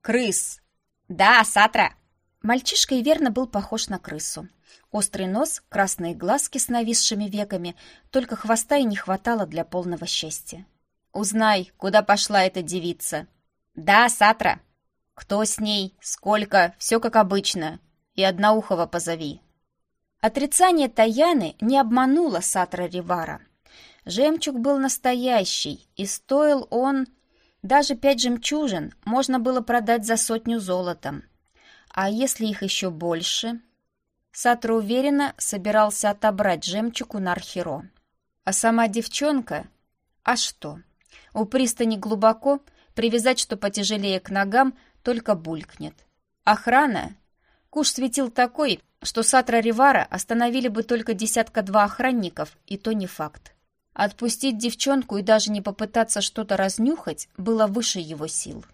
крыс!» «Да, Сатра!» Мальчишка и верно был похож на крысу. Острый нос, красные глазки с нависшими веками, только хвоста и не хватало для полного счастья. «Узнай, куда пошла эта девица?» «Да, Сатра!» «Кто с ней? Сколько? Все как обычно. И Одноухова позови». Отрицание Таяны не обмануло Сатра Ривара. Жемчуг был настоящий, и стоил он... Даже пять жемчужин можно было продать за сотню золотом. А если их еще больше? Сатра уверенно собирался отобрать жемчуг у Нархеро. А сама девчонка? А что? У пристани глубоко, привязать что потяжелее к ногам, только булькнет. Охрана? Куш светил такой, что Сатра Ривара остановили бы только десятка-два охранников, и то не факт. Отпустить девчонку и даже не попытаться что-то разнюхать было выше его сил.